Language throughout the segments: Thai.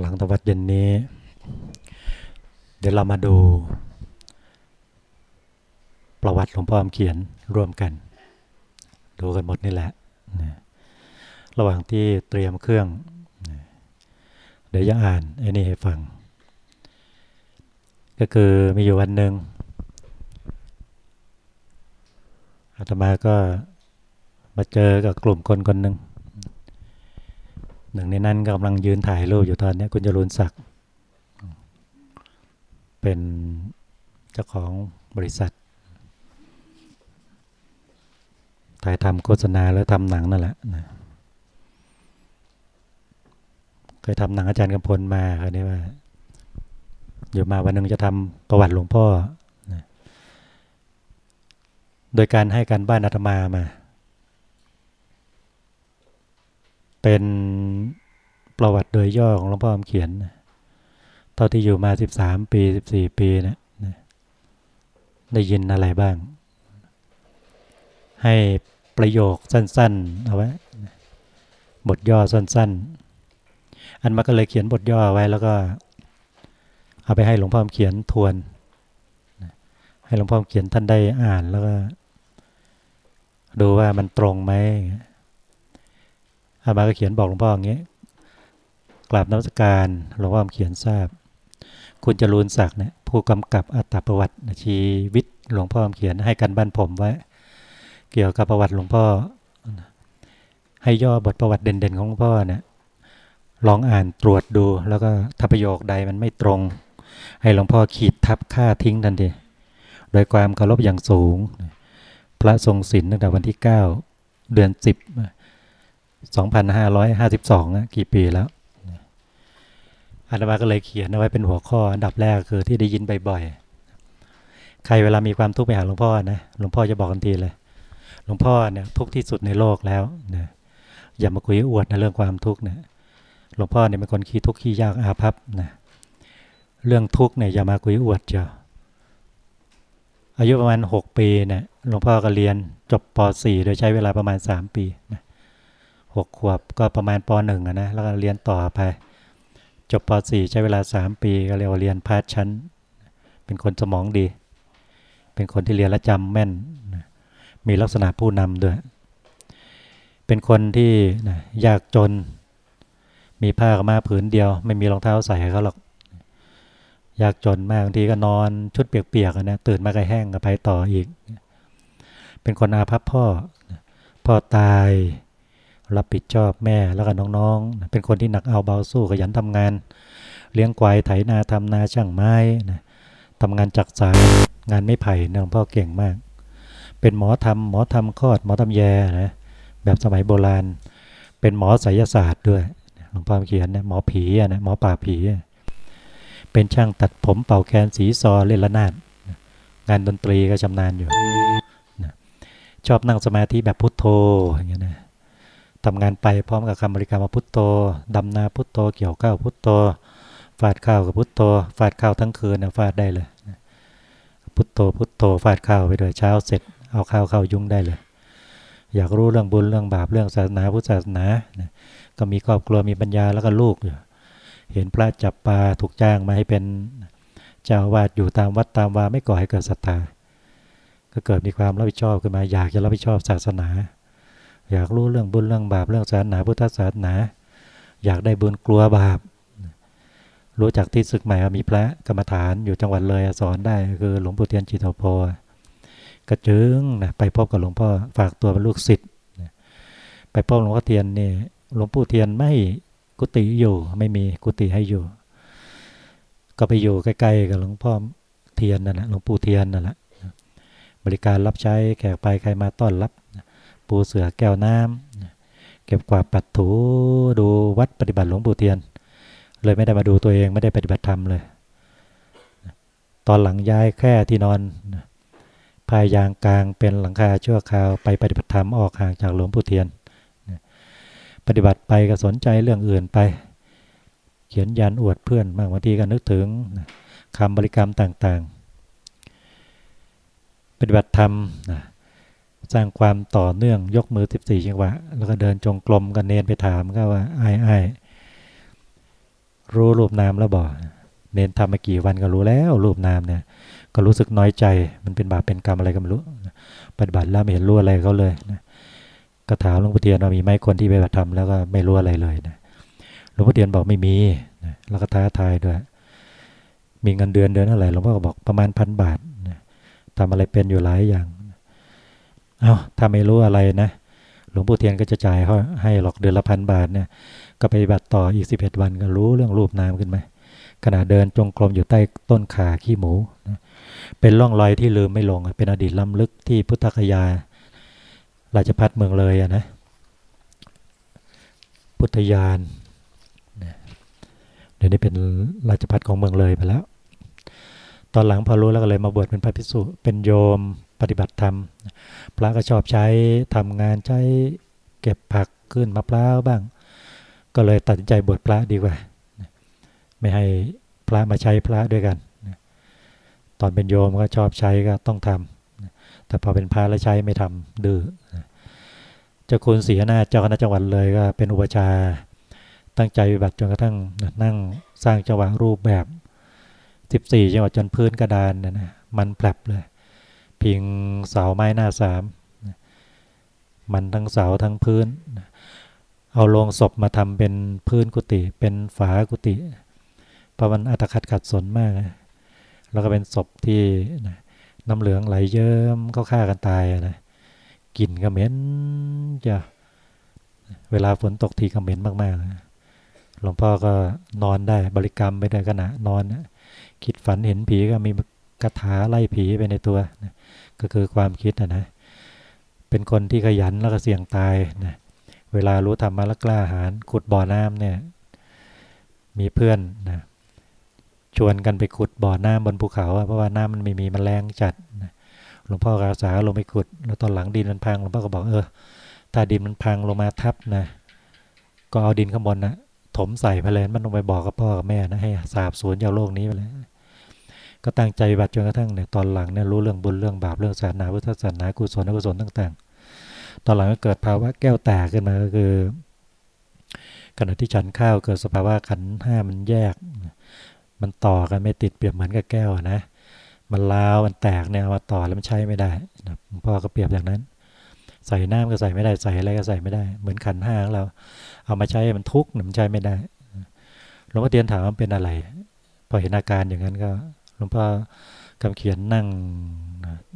หลังตะวัดเย็นนี้ เดี๋ยวเรามาดู ประวัติหลวงพ่อคำเขียนร่วมกัน ดูกันหมดนี่แหละระหว่างที่เตรียมเครื่อง เดี๋ยวจะอ่านไอ้นี่ให้ฟัง ก็คือมีอยู่วันหนึ่งอาตมาก็มาเจอกับกลุ่มคนคนหนึ่ง นึ่งในนั้นกำลังยืนถ่ายรูปอยู่ตอนนี้คุณจรุนศักดิ์เป็นเจ้าของบริษัท ถ่ายทำโฆษณาแล้วทำหนังนั่นแหละนะเคยทำหนังอาจารย์กำพลมาคราวนี้ว่าอยู่มาวันหนึ่งจะทำประวัติหลวงพ่อนะโดยการให้การบ้านอาตมามา เป็นประวัติโดยย่อของหลวงพ่อคำเขียนนะเท่าที่อยู่มา13ปี14ปีนะนะได้ยินอะไรบ้าง ให้ประโยคสั้น ๆ เอาไว้ บทย่อสั้น ๆ อันมาก็เลยเขียนบทย่อไว้แล้วก็ เอาไปให้หลวงพ่อคำเขียนทวน ให้หลวงพ่อคำเขียนท่านได้อ่านแล้วก็ ดูว่ามันตรงไหม อามาก็เขียนบอกหลวงพ่ออย่างนี้กราบนมัสการหลวงพ่อเขียนทราบ คุณจรูนศักดิ์เนี่ยผู้กำกับอัตประวัติชีวิตหลวงพ่อเขียนให้กันบ้านผมไว้ เกี่ยวกับประวัติหลวงพ่อ ให้ย่อบทประวัติเด่นๆของหลวงพ่อเนี่ยลองอ่านตรวจดู แล้วก็ถ้าประโยคใดมันไม่ตรง ให้หลวงพ่อขีดทับค่าทิ้งทันทีโดยความเคารพอย่างสูง พระทรงศิลตั้งแต่วันที่ 9 เดือน 10 2,552อะกี่ปีแล้วอาตมาก็เลยเขียนเอาไว้เป็นหัวข้ออันดับแรกคือที่ได้ยินบ่อยๆ ใครเวลามีความทุกข์ไปหาหลวงพ่อนะ หลวงพ่อจะบอกทันทีเลย หลวงพ่อเนี่ยทุกข์ที่สุดในโลกแล้วนะอย่ามาคุยอวดในะเรื่องความทุกข์นะ หลวงพ่อเนี่ยเป็นคนขี้ทุกข์ขี้ยากอาภัพนะ เรื่องทุกข์เนี่ยอย่ามาคุยอวดเจ้าอายุประมาณ 6 ปีเนี่ยหลวงพ่อก็เรียนจบป .4 โดยใช้เวลาประมาณ 3 ปีนะ หกขวบก็ประมาณปหนึ่งนะแล้วก็เรียนต่อไป จบปสี่ใช้เวลาสามปีก็เรียกว่าเรียนพาร์ทชั้น เป็นคนสมองดี เป็นคนที่เรียนและจำแม่น มีลักษณะผู้นำด้วย เป็นคนที่นะยากจน มีผ้ากมาผืนเดียว ไม่มีรองเท้าใส่เขาหรอกยากจนมากบางทีก็นอนชุดเปียกๆนะตื่นมาก็แห้งก็ไปต่ออีก เป็นคนอาภัพพ่อ พ่อตาย รับผิดชอบแม่แล้วก็น้องๆ เป็นคนที่หนักเอาเบาสู้ขยันทำงาน เลี้ยงควายไถนาทำนาช่างไม้นะทำงานจักสายงานไม่ไผ่หลวงพ่อเก่งมาก เป็นหมอทำหมอทำคลอด หมอทำแยนะแบบสมัยโบราณ เป็นหมอไสยศาสตร์ด้วยหลวงพ่อเขียนนะหมอผีนะหมอป่าผี เป็นช่างตัดผมเป่าแคนสีซอเล่นระนาดงานดนตรีก็ชำนาญอยู่นะชอบนั่งสมาธิแบบพุทโธอย่างเงี้ยนะ ทำงานไปพร้อมกับคำบริกรรมพุทโธดำนาพุทโธเกี่ยวข้าวพุทโธฟาดข้าวกับพุทโธฟาดข้าวทั้งคืนนะฟาดได้เลย พุทโธพุทโธฟาดข้าวไปเลยเช้าเสร็จเอาข้าวเข้ายุ่งได้เลย อยากรู้เรื่องบุญเรื่องบาปเรื่องศาสนาพุทธศาสนาก็มีครอบครัวมีปัญญาแล้วก็ลูกอยู่เห็นพระจับปลาถูกจ้างมาให้เป็นเจ้าวาดอยู่ตามวัดตามวาไม่ก่อให้เกิดศรัทธาก็เกิดมีความรับผิดชอบขึ้นมาอยากจะรับผิดชอบศาสนา อยากรู้เรื่องบุญเรื่องบาปเรื่องศาสนาพุทธศาสนา อยากได้บุญกลัวบาป รู้จักที่ศึกใหม่มีพระกรรมฐานอยู่จังหวัดเลยสอนได้คือหลวงปู่เทียนจิตโพกระจึงนะไปพบกับหลวงพ่อฝากตัวเป็นลูกศิษย์ไปพบหลวงพ่อเทียนนี่หลวงปู่เทียนไม่กุฏิอยู่ไม่มีกุฏิให้อยู่ ก็ไปอยู่ใกล้ๆกับหลวงพ่อเทียนนั่นแหละหลวงปู่เทียนนั่นแหละบริการรับใช้แขกไปใครมาต้อนรับ ปูเสือแก้วน้ำเก็บกวาดปัดถูดูวัดปฏิบัติหลวงปู่เทียน เลยไม่ได้มาดูตัวเองไม่ได้ปฏิบัติธรรมเลย ตอนหลังย้ายแค่ที่นอนพายยางกลางเป็นหลังคาชั่วคราวไปปฏิบัติธรรมออกห่างจากหลวงปู่เทียน ปฏิบัติไปก็สนใจเรื่องอื่นไป เขียนยันอวดเพื่อนบางวันทีก็นึกถึงคำบริกรรมต่างๆ ปฏิบัติธรรมนะ สร้างความต่อเนื่องยกมือ 14จังหวะ แล้วก็เดินจงกรมกันเนนไปถามก็ว่าไอ้ไอ้รู้รูปนามแล้วบอกเนนทำมากี่วันก็รู้แล้ว รูปนามเนี่ย ก็รู้สึกน้อยใจ มันเป็นบาปเป็นกรรมอะไรก็ไม่รู้ปฏิบัติแล้วไม่เห็นรู้อะไรเขาเลยนะก็ถามหลวงพ่อเทียนว่ามีไหมคนที่ไปปฏิบัติธรรมแล้วก็ไม่รู้อะไรเลยนะหลวงพ่อเทียนบอกไม่มีนะแล้วก็ท้าทายด้วย มีเงินเดือนเดือนเท่าไหร่หลวงพ่อก็บอกประมาณพันบาทนะทำอะไรเป็นอยู่หลายอย่าง เอา้าถ้าไม่รู้อะไรนะ หลวงพ่เทียนก็จะจ่ายเขาให้หลอกเดือนละพันบาทเนี่ย ก็ไปบัติต่ออีกสิบเอ็ดวันก็รู้เรื่องรูปนามขึ้นไหมขณะเดินจงกรมอยู่ใต้ต้นขาขี้หมูนะเป็นร่องรอยที่ลืมไม่ลง เป็นอดีตล้ำลึกที่พุทธคยา ราชพัฒเมืองเลยอะนะ พุทธยานเดี๋ยวนี้เป็นราชพัฒของเมืองเลยไปแล้ว ตอนหลังพอรู้แล้วก็เลยมาบวชเป็นพระภิกษุ เป็นโยม ปฏิบัติธรรม พระก็ชอบใช้ทำงานใช้เก็บผักขึ้นมะพร้าวบ้าง ก็เลยตัดใจบวชพระดีกว่า ไม่ให้พระมาใช้พระด้วยกัน ตอนเป็นโยมก็ชอบใช้ก็ต้องทำแต่พอเป็นพระแล้วใช้ไม่ทำดื้อเจ้าคุณศรีนาเจ้าคณะจังหวัดเลยก็เป็นอุปชาตั้งใจปฏิบัติจนกระทั่งนั่งสร้างจังหวะรูปแบบ 14 จังหวัดจนพื้นกระดานนี่ยนะมันแผลบเลย พิงเสาไม้หน้าสาม มันทั้งเสาทั้งพื้น เอาลงศพมาทำเป็นพื้นกุฏิเป็นฝากุฏิเพราะมันอัตคัดขัดสนมาก แล้วก็เป็นศพที่น้ำเหลืองไหลเยิ้มเขาฆ่ากันตายนะกลิ่นก็เหม็นจะเวลาฝนตกทีก็เหม็นมากๆหลวงพ่อก็นอนได้บริกรรมไปในขณะนอนนะคิดฝันเห็นผีก็มีคาถาไล่ผีไปในตัวนะ ก็คือความคิดนะนะ เป็นคนที่ขยันแล้วก็เสี่ยงตายนะเวลารู้ธรรมะแล้วกล้าหาญขุดบ่อน้ำเนี่ย มีเพื่อนนะชวนกันไปขุดบ่อน้ำบนภูเขาเพราะว่าน้ำมันไม่มีมแมลงจัดนะหลวงพ่ออาสาลงไปขุด แล้วตอนหลังดินมันพังหลวงพ่อก็บอกเออถ้าดินมันพังลงมาทับนะ ก็เอาดินข้างบนนะถมใส่ไปเลยมันลงไปบอกกับพ่อกับแม่นะให้สาบสูญจากโลกนี้ไปเลย ก็ตั้งใจบัตรจนกระทั่งเนี่ยตอนหลังเนี่ยรู้เรื่องบุญเรื่องบาปเรื่องศาสนาพุทธศาสนากุศลอกุศลต่างๆ ตอนหลังก็เกิดภาวะแก้วแตกขึ้นมาก็คือขณะที่ฉันข้าวเกิดสภาวะขันห้ามันแยก มันต่อกันไม่ติดเปรียบเหมือนกับแก้วนะ มันลาวมันแตกเนี่ยมาต่อแล้วมันใช้ไม่ได้พ่อก็เปรียบอย่างนั้น ใส่น้ำก็ใส่ไม่ได้ใส่อะไรก็ใส่ไม่ได้ เหมือนขันห้าของเรา เอามาใช้มันทุกข์มันใช้ไม่ได้หลวงพ่อเตียนถามว่าเป็นอะไร พอเห็นอาการอย่างนั้นก็ หลวงพ่อคำเขียนนั่ง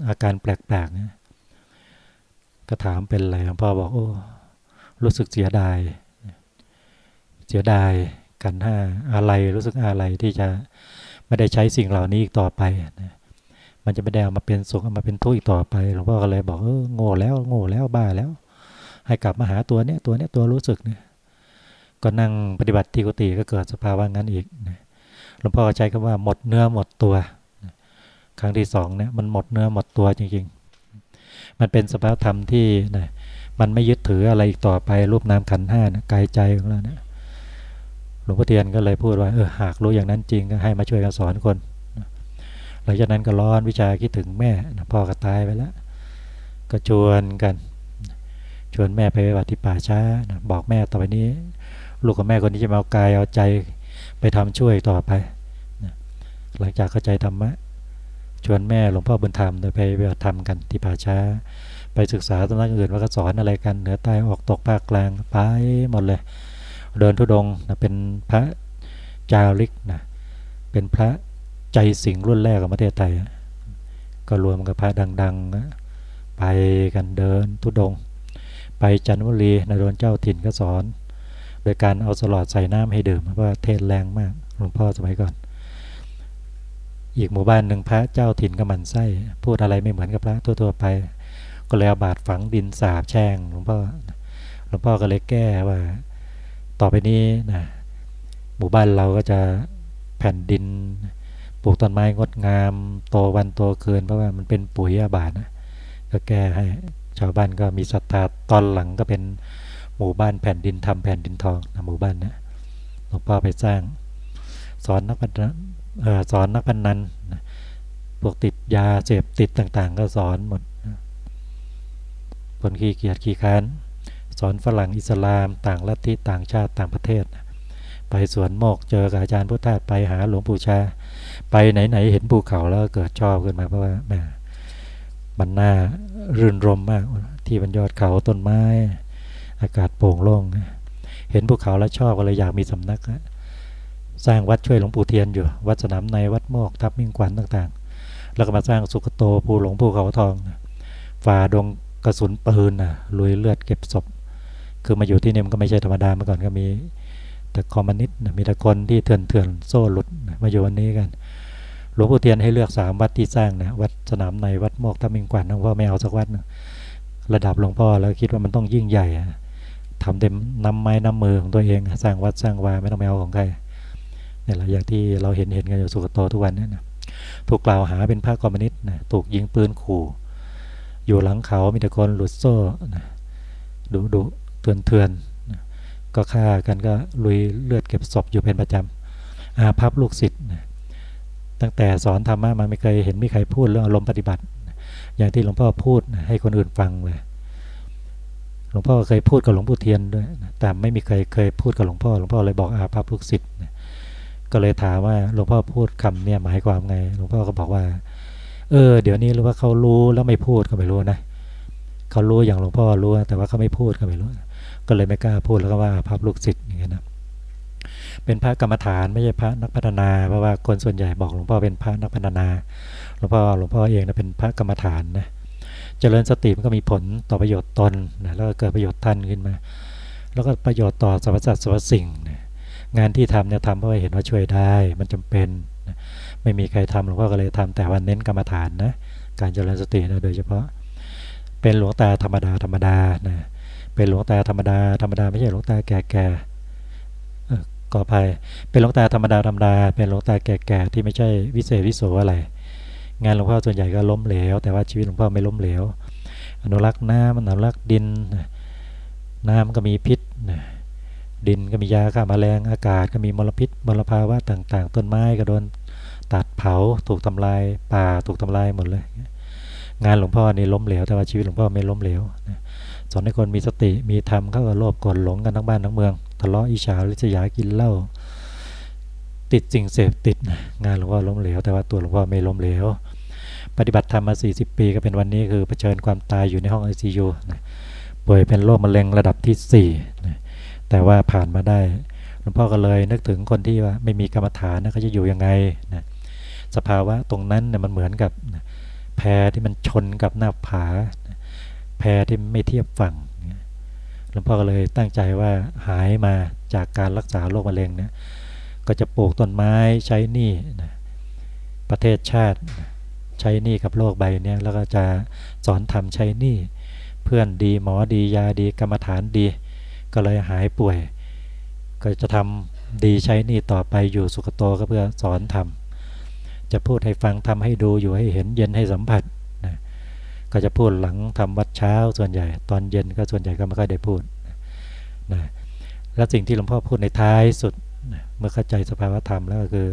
อาการแปลกๆเนี่ยก็ถามเป็นอะไรหลวงพ่อบอกโอ้รู้สึกเสียดาย เสียดายกันห้าอะไรรู้สึกอะไรที่จะไม่ได้ใช้สิ่งเหล่านี้อีกต่อไปนะมันจะไม่ได้เอามาเป็นสุขเอามาเป็นทุกข์อีกต่อไปหลวงพ่อก็เลยบอกเออโง่แล้วโง่แล้วบ้าแล้ว ให้กลับมาหาตัวเนี้ยตัวเนี้ยตัวรู้สึกเนี่ยก็นั่งปฏิบัติที่กุฏิก็เกิดสภาวะงั้นอีกนะ หลวงพ่อใช้คำว่าหมดเนื้อหมดตัว ครั้งที่สองเนี่ยมันหมดเนื้อหมดตัวจริงๆ มันเป็นสภาพธรรมที่นะมันไม่ยึดถืออะไรอีกต่อไปรูปนามขันห้านะกายใจของเราเนะหลวงพ่อเทียนก็เลยพูดว่าเออหากรู้อย่างนั้นจริงก็ให้มาช่วยกันสอนคนหลังจากนั้นก็ร้อนวิชาคิดถึงแม่นะพ่อก็ตายไปแล้ว ก็ชวนกัน ชวนแม่ไปปฏิบัติป่าช้านะบอกแม่ต่อไปนี้ ลูกกับแม่คนนี้จะมาเอากายเอาใจ ไปทำช่วยต่อไปนะหลังจากเข้าใจธรรมะ ชวนแม่หลวงพ่อบุญธรรมไปไปทำกันที่ป่าช้า ไปศึกษาตำนักอื่นว่าก็สอนอะไรกันเหนือใต้ออกตกภาคกลางไปหมดเลย เดินทุดงนะเป็นพระจาริกนะเป็นพระใจสิงรุ่นแรกของประเทศไทย ก็รวมกับพระดังๆ ไปกันเดินทุดง ไปจันทบุรีนโดนเจ้าถิ่นก็สอน โดยการเอาสลอดใส่น้ำให้ดื่มเพราะว่าเทศแรงมากหลวงพ่อสมัยก่อน อีกหมู่บ้านหนึ่งพระเจ้าถิ่นก็มันไส้ พูดอะไรไม่เหมือนกับพระทั่วๆไป ก็เลยเอาบาดฝังดินสาบแช่งหลวงพ่อหลวงพ่อก็เลยแก้ว่า ต่อไปนี้นะหมู่บ้านเราก็จะแผ่นดินปลูกต้นไม้งดงามโตวันโตเกินเพราะว่ามันเป็นปุ๋ยอาบาดนะก็แก้ให้ชาวบ้านก็มีศรัทธาตอนหลังก็เป็น หมู่บ้านแผ่นดินทำแผ่นดินทองนะหมู่บ้านนะหลวงพ่อไปสร้าง สอนนักพนันสอนนักพนันพวกติดยาเสพติดต่างๆ ก็สอนหมดคนขี้เกียจขี้ค้านสอนฝรั่งอิสลามต่างลัทธิต่างชาติต่างประเทศ ไปสวนโมกเจอกับอาจารย์พุทธาไปหาหลวงปู่ชา ไปไหนๆเห็นภูเขาแล้วเกิดชอบขึ้นมาเพราะว่าแม่มันน่ารื่นรมมากที่บนยอดเขาต้นไม้ อากาศโปร่งโล่ง เห็นภูเขาแล้วชอบก็เลยอยากมีสำนัก สร้างวัดช่วยหลวงปู่เทียนอยู่ วัดสนามในวัดโมกข์ทับมิ่งขวัญต่างๆ แล้วก็มาสร้างสุคะโตภูหลวงภูเขาทอง ฝ่าดงกระสุนปืนนะลุยเลือดเก็บศพ คือมาอยู่ที่นี่มันก็ไม่ใช่ธรรมดาเมื่อก่อนก็มีแต่คอมมินิสต์มีแต่คนที่เถื่อนเถื่อนโซ่หลุดมาอยู่วันนี้กัน หลวงปู่เทียนให้เลือกสามวัดที่สร้างนะวัดสนามในวัดโมกข์ทับมิ่งขวัญหลวงพ่อไม่เอาสักวัดนะระดับหลวงพ่อแล้วคิดว่ามันต้องยิ่งใหญ่ ทำเต็มน้ำไม้น้ำมือของตัวเอง สร้างวัดสร้างวาไม่ต้องไปเอาของใครนี่แหละอย่างที่เราเห็นเห็นกันอยู่สุกโตทุกวันนี้นะถูกกล่าวหาเป็นพระคอมมิวนิสต์นะถูกยิงปืนขู่อยู่หลังเขามีต่คนหลุดโซ่นะดุดุเถื่อนเถื่อนนะก็ฆ่ากันก็ลุยเลือดเก็บศพอยู่เป็นประจำอาภัพลูกศิษย์นะตั้งแต่สอนธรรมะมาไม่เคยเห็นมีใครพูดเรื่องอารมณ์ปฏิบัติ อย่างที่หลวงพ่อพูดนะให้คนอื่นฟังเลย หลวงพ่อเคยพูดกับหลวงปู่เทียนด้วยแต่ไม่มีใครเคยพูดกับหลวงพ่อหลวงพ่อเลยบอกอาภัพลูกศิษย์ก็เลยถามว่าหลวงพ่อพูดคำเนี่ยหมายความไง หลวงพ่อก็บอกว่า เออ เดี๋ยวนี้รู้ว่าเขารู้แล้วไม่พูดก็ไม่รู้นะเขารู้อย่างหลวงพ่อรู้แต่ว่าเขาไม่พูดก็ไม่รู้ ก็เลยไม่กล้าพูดแล้วก็ว่าภาพลูกศิษย์อย่างเงี้ยนะเป็นพระกรรมฐานไม่ใช่พระนักพัฒนาเพราะว่าคนส่วนใหญ่บอกหลวงพ่อเป็นพระนักพัฒนาหลวงพ่อหลวงพ่อเองนะเป็นพระกรรมฐานนะ เจริญสติมันก็มีผลต่อประโยชน์ตนนะแล้วก็เกิดประโยชน์ท่านขึ้นมา แล้วก็ประโยชน์ต่อสรรพสัตว์สรรพสิ่งนะงานที่ทำเนี่ยทำเพราะเห็นว่าช่วยได้มันจำเป็นนะไม่มีใครทำหลวงพ่อก็เลยทำแต่วันเน้นกรรมฐานนะการเจริญสตินะโดยเฉพาะ เป็นหลวงตาธรรมดาธรรมดานะเป็นหลวงตาธรรมดาธรรมดาไม่ใช่หลวงตาแก่แก่ก่อภัยเป็นหลวงตาธรรมดาธรรมดาเป็นหลวงตาแก่แก่ที่ไม่ใช่วิเศษวิโสอะไร งานหลวงพ่อส่วนใหญ่ก็ล้มเหลว แต่ว่าชีวิตหลวงพ่อไม่ล้มเหลว อนุรักษ์น้ำอนุรักษ์ดิน น้ำก็มีพิษ ดินก็มียาฆ่ามาแมลง อากาศก็มีมลพิษมลภาวะต่าง ๆ ต้นไม้ก็โดนตัดเผา ถูกทำลาย ป่า ถูกทำลายหมดเลย งานหลวงพ่อนี่ล้มเหลว แต่ว่าชีวิตหลวงพ่อไม่ล้มเหลวสอนให้คนมีสติ มีธรรมเข้ากับโลภกดหลงกันทั้งบ้านทั้งเมือง ทะเลาะอิจฉาริษยา กินเหล้าติดสิ่งเสพติดงานหลวงพ่อล้มเหลว แต่ว่าตัวหลวงพ่อไม่ล้มเหลว ปฏิบัติธรรมมา 40 ปีก็เป็นวันนี้คือเผชิญความตายอยู่ในห้องไอซียูป่วยเป็นโรคมะเร็งระดับที่4นะแต่ว่าผ่านมาได้หลวงพ่อก็เลยนึกถึงคนที่ว่าไม่มีกรรมฐานนะเขาจะอยู่ยังไงนะสภาวะตรงนั้นเนี่ยมันเหมือนกับแพที่มันชนกับหน้าผาแพที่ไม่เทียบฝั่งหลวงพ่อก็เลยตั้งใจว่าหายมาจากการรักษาโรคมะเร็งเนี่ยก็จะปลูกต้นไม้ใช้หนี้ประเทศชาติ ใช้หนี้กับโลกใบนี้แล้วก็จะสอนทำใช้หนี้เพื่อนดีหมอดียาดีกรรมฐานดี ก็เลยหายป่วย ก็จะทำดีใช้หนี่ต่อไปอยู่สุขโตก็เพื่อสอนทำจะพูดให้ฟังทำให้ดูอยู่ให้เห็นเย็นให้สัมผัสนะก็จะพูดหลังทำวัดเช้าส่วนใหญ่ ตอนเย็นก็ส่วนใหญ่ก็ไม่ค่อยได้พูดนะและสิ่งที่หลวงพ่อพูดในท้ายสุดนะเมื่อเข้าใจสภาวธรรมแล้วก็คือ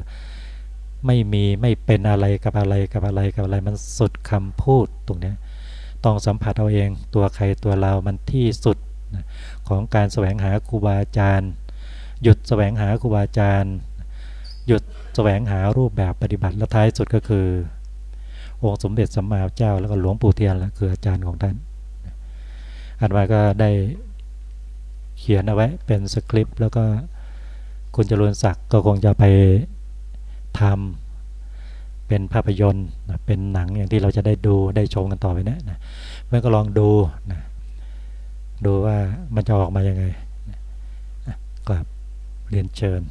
ไม่มีไม่เป็นอะไรกับอะไรกับอะไรกับอะไรมันสุดคำพูดตรงนี้ต้องสัมผัสเอาเองตัวใครตัวเรามันที่สุดของการแสวงหาครูบาอาจารย์ หยุดแสวงหาครูบาอาจารย์ หยุดแสวงหารูปแบบปฏิบัติและท้ายสุดก็คือ องค์สมเด็จสัมมาเจ้าแล้วก็หลวงปู่เทียนและคืออาจารย์ของท่านอันว่าก็ได้เขียนเอาไว้เป็นสคริปต์แล้วก็คุณจรวนศักดิ์ก็คงจะไป ทำเป็นภาพยนตร์เป็นหนังอย่างที่เราจะได้ดูได้ชมกันต่อไปนะนะเมื่อก็ลองดูนะดูว่ามันจะออกมายังไงกลับเรียนเชิญ